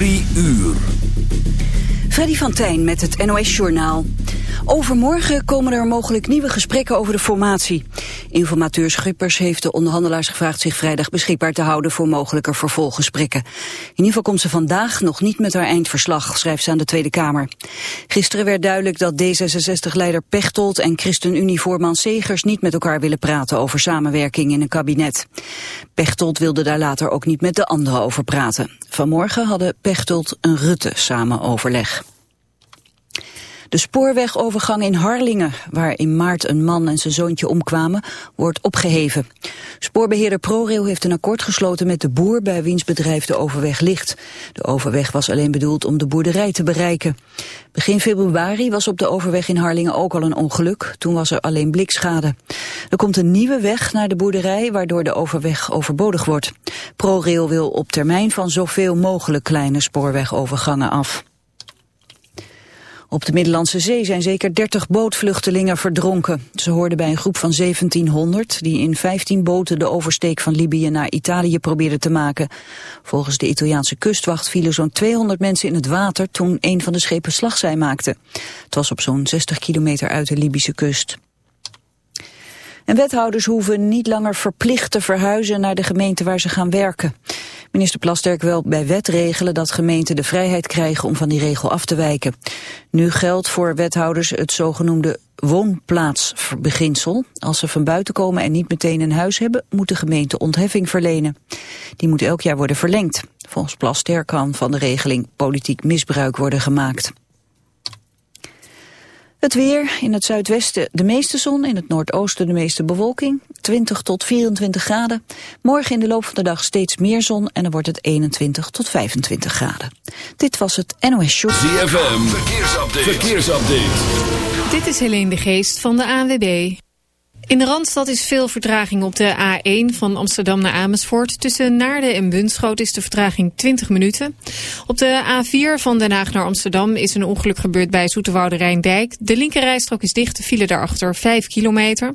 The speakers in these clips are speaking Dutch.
Drie uur. Freddy van Tijn met het NOS-journaal. Overmorgen komen er mogelijk nieuwe gesprekken over de formatie. Informateur Schippers heeft de onderhandelaars gevraagd zich vrijdag beschikbaar te houden voor mogelijke vervolggesprekken. In ieder geval komt ze vandaag nog niet met haar eindverslag, schrijft ze aan de Tweede Kamer. Gisteren werd duidelijk dat D66-leider Pechtold en ChristenUnie-voorman Segers niet met elkaar willen praten over samenwerking in een kabinet. Pechtold wilde daar later ook niet met de anderen over praten. Vanmorgen hadden Pechtold en Rutte samen overleg. De spoorwegovergang in Harlingen, waar in maart een man en zijn zoontje omkwamen, wordt opgeheven. Spoorbeheerder ProRail heeft een akkoord gesloten met de boer bij wiens bedrijf de overweg ligt. De overweg was alleen bedoeld om de boerderij te bereiken. Begin februari was op de overweg in Harlingen ook al een ongeluk. Toen was er alleen blikschade. Er komt een nieuwe weg naar de boerderij, waardoor de overweg overbodig wordt. ProRail wil op termijn van zoveel mogelijk kleine spoorwegovergangen af. Op de Middellandse Zee zijn zeker 30 bootvluchtelingen verdronken. Ze hoorden bij een groep van 1700 die in 15 boten de oversteek van Libië naar Italië probeerden te maken. Volgens de Italiaanse kustwacht vielen zo'n 200 mensen in het water toen een van de schepen slagzij maakte. Het was op zo'n 60 kilometer uit de Libische kust. En wethouders hoeven niet langer verplicht te verhuizen naar de gemeente waar ze gaan werken. Minister Plasterk wil bij wet regelen dat gemeenten de vrijheid krijgen om van die regel af te wijken. Nu geldt voor wethouders het zogenoemde woonplaatsbeginsel. Als ze van buiten komen en niet meteen een huis hebben, moet de gemeente ontheffing verlenen. Die moet elk jaar worden verlengd. Volgens Plasterk kan van de regeling politiek misbruik worden gemaakt. Het weer, in het zuidwesten de meeste zon, in het noordoosten de meeste bewolking. 20 tot 24 graden. Morgen in de loop van de dag steeds meer zon en dan wordt het 21 tot 25 graden. Dit was het NOS Show. ZFM, verkeersupdate. verkeersupdate. Dit is Helene de Geest van de ANWB. In de Randstad is veel vertraging op de A1 van Amsterdam naar Amersfoort. Tussen Naarden en Bunschoot is de vertraging 20 minuten. Op de A4 van Den Haag naar Amsterdam is een ongeluk gebeurd bij Zoeterwoude Rijndijk. De linkerrijstrook is dicht, de file daarachter 5 kilometer.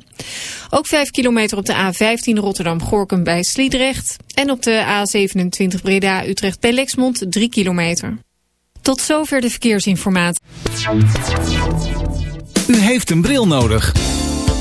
Ook 5 kilometer op de A15 Rotterdam-Gorkum bij Sliedrecht. En op de A27 Breda-Utrecht bij Lexmond 3 kilometer. Tot zover de verkeersinformatie. U heeft een bril nodig.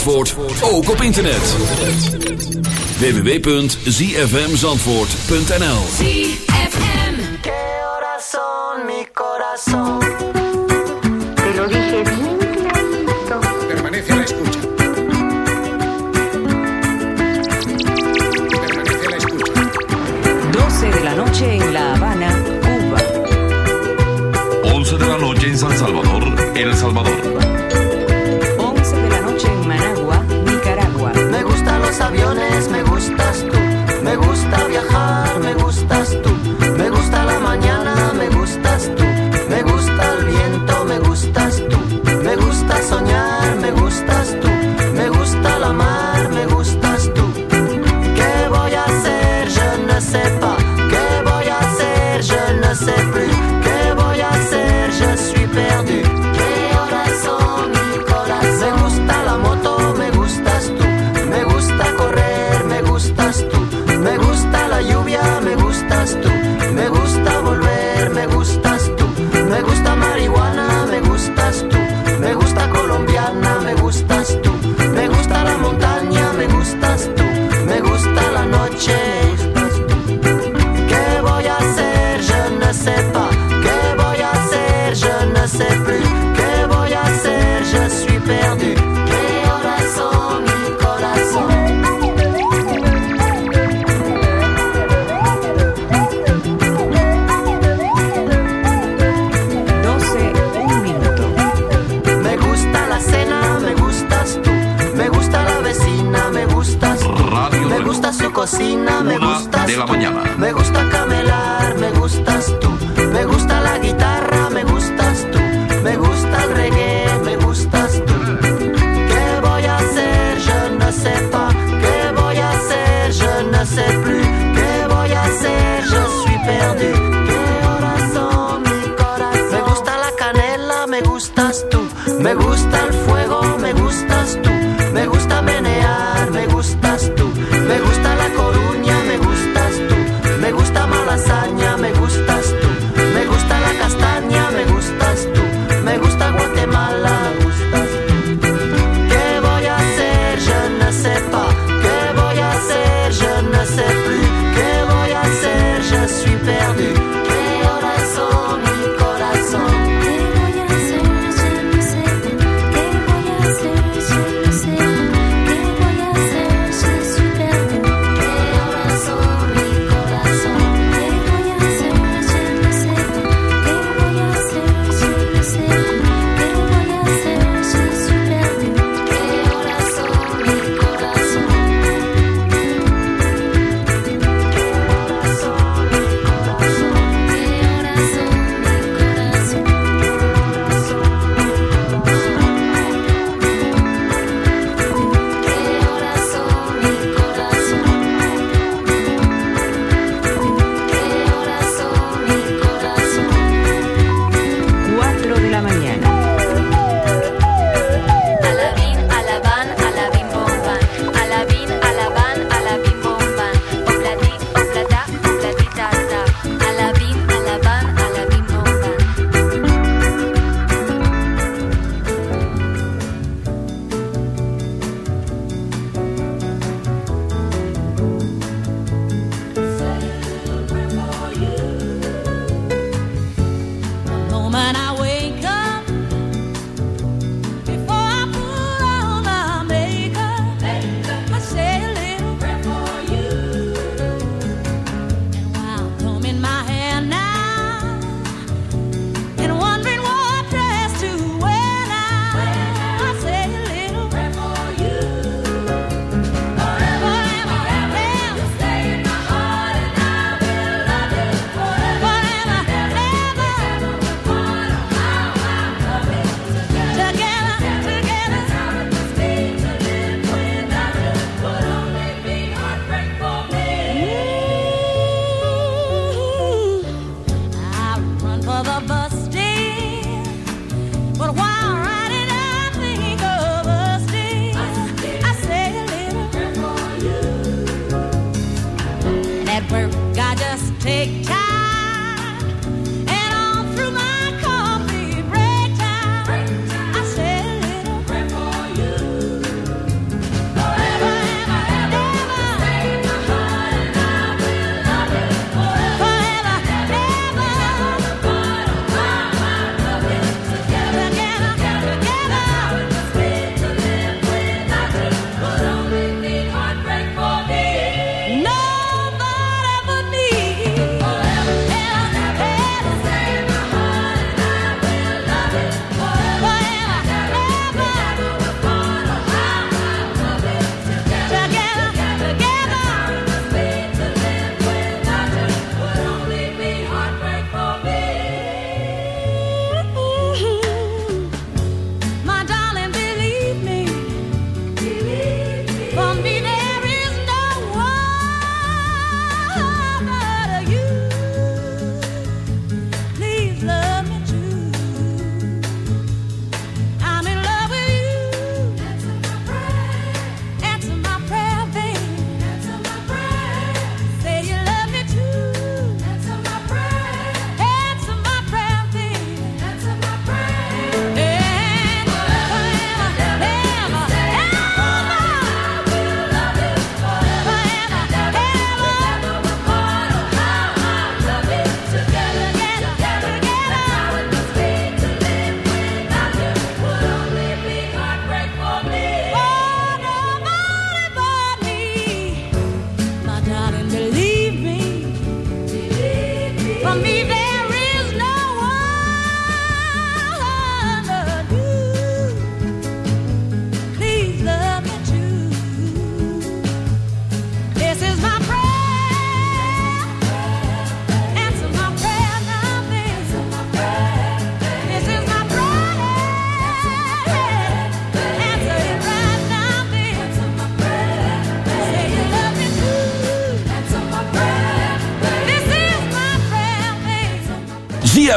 Zandvoort ook op internet. www.zfmzandvoort.nl ZFM Corazon, mi corazón Te lo dije Permanece a la escucha. Permanece a la escucha. 12 de la noche en La Habana, Cuba. 11 de la noche en San Salvador, El Salvador.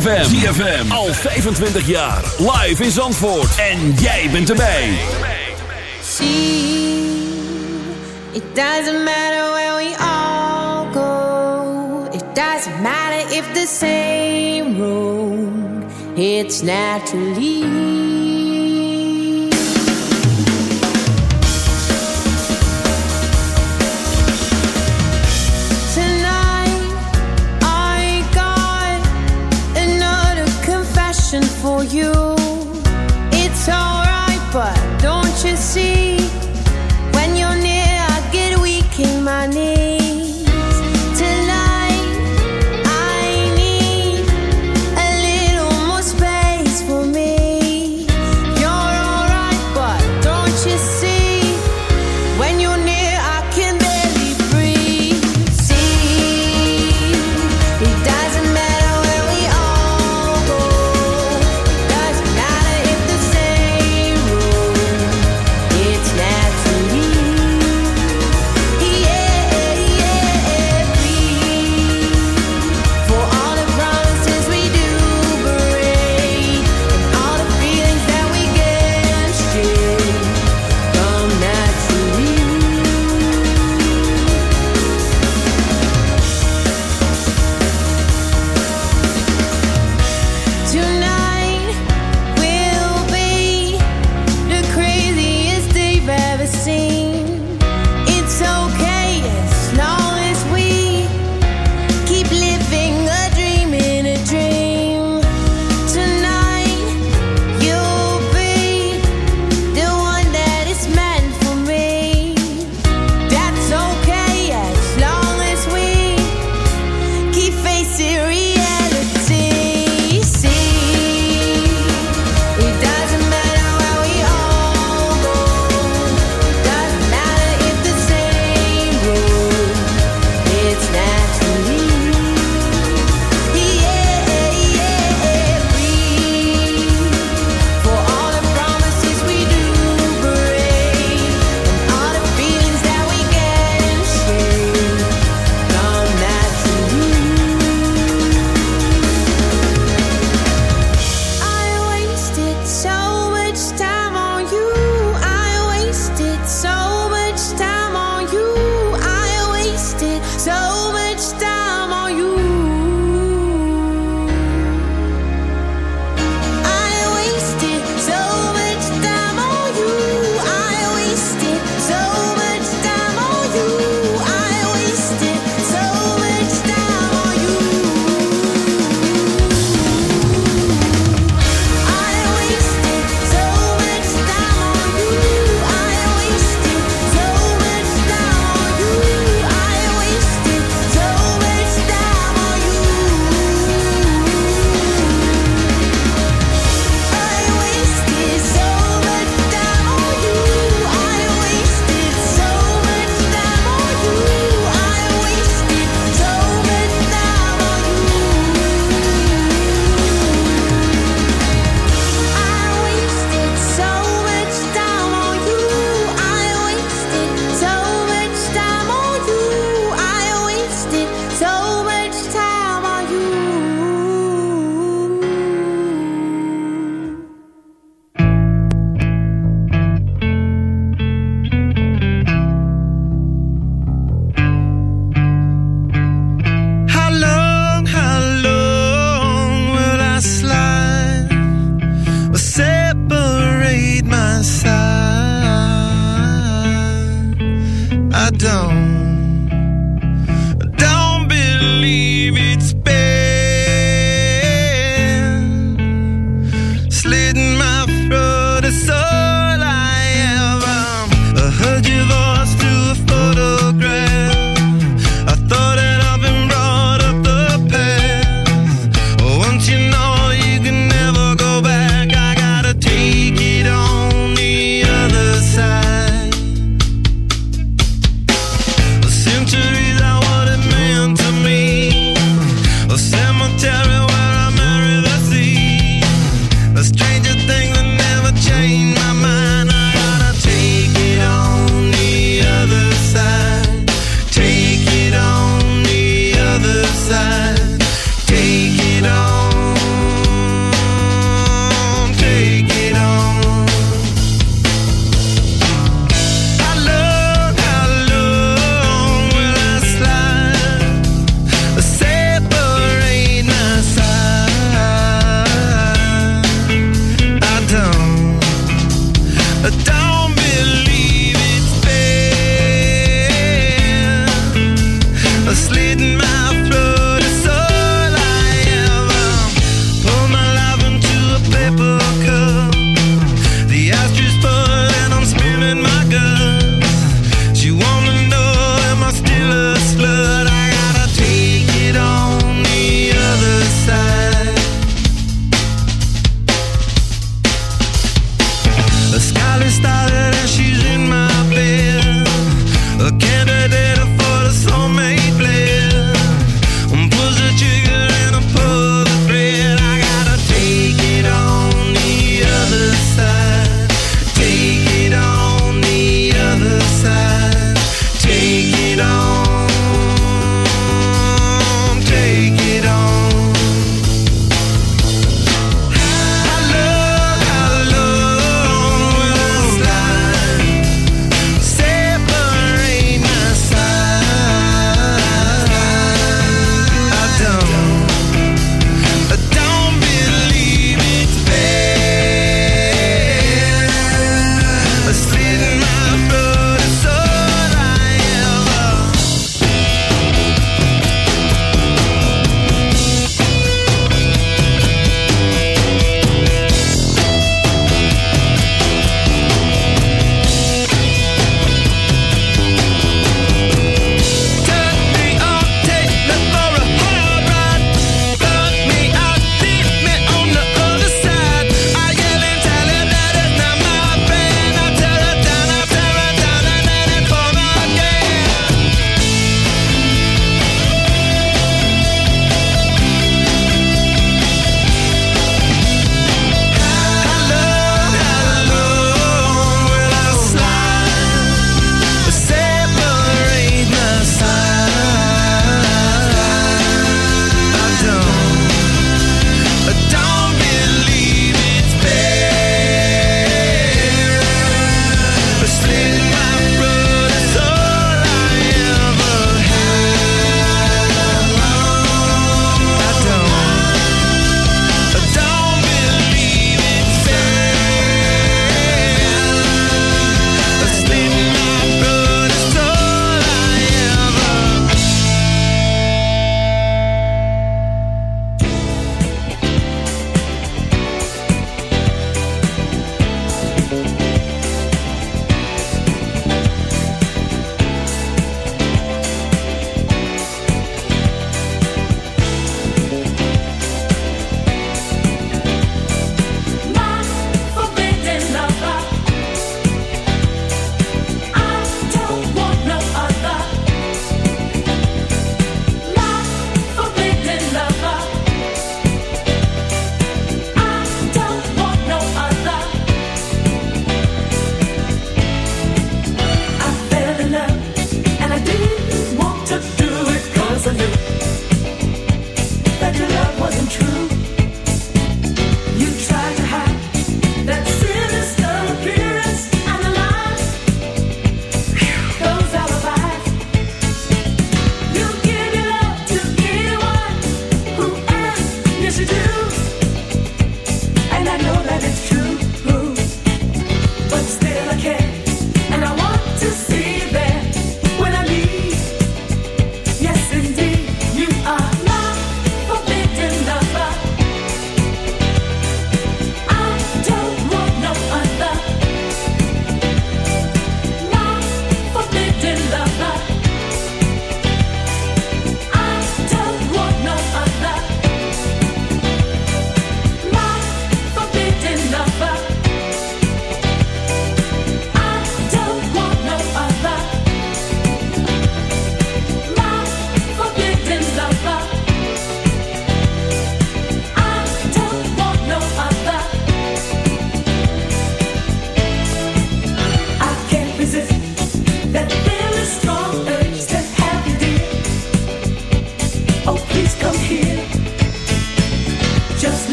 ZFM. Al 25 jaar. Live in Zandvoort. En jij bent erbij. See, it doesn't matter where we all go. It doesn't matter if the same room, It's naturally.